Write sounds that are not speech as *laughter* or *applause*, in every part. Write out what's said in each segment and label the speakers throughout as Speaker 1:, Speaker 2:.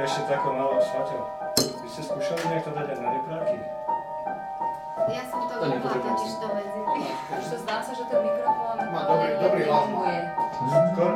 Speaker 1: Ešte takou malou svaťou. Vy ste skúšali nejak to dať aj na repráky?
Speaker 2: Ja som to vypla
Speaker 3: to
Speaker 2: totiž to medzi. *laughs*
Speaker 4: Už to zdá sa, že ten mikrofón
Speaker 5: Má dobrý- dobrý hlas.
Speaker 1: Skôr,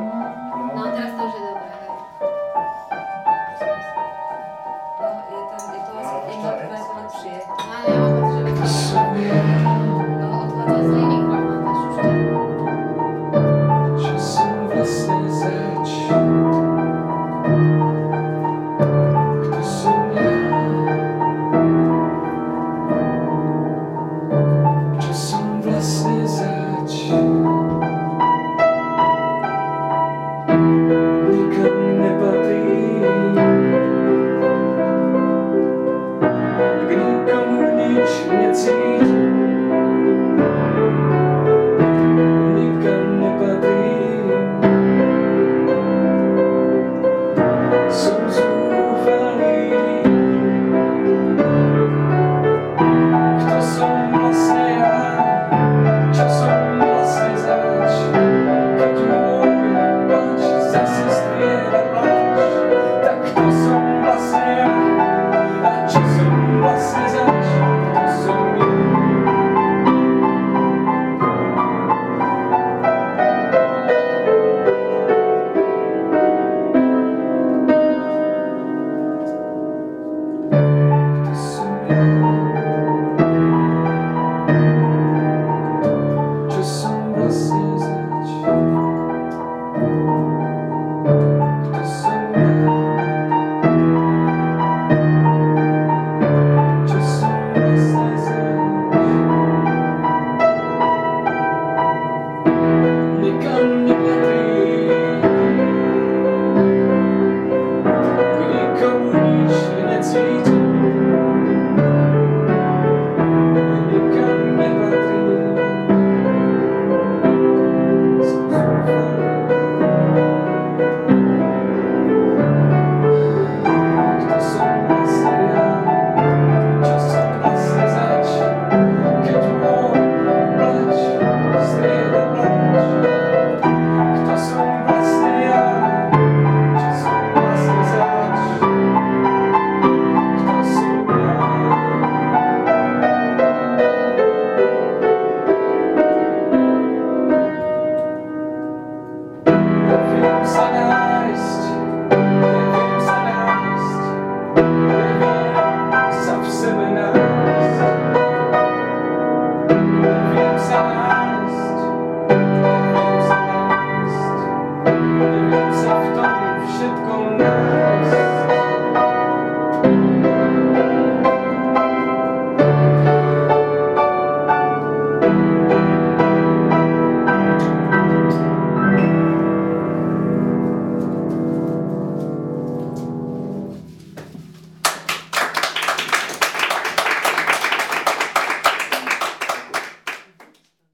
Speaker 1: eternity.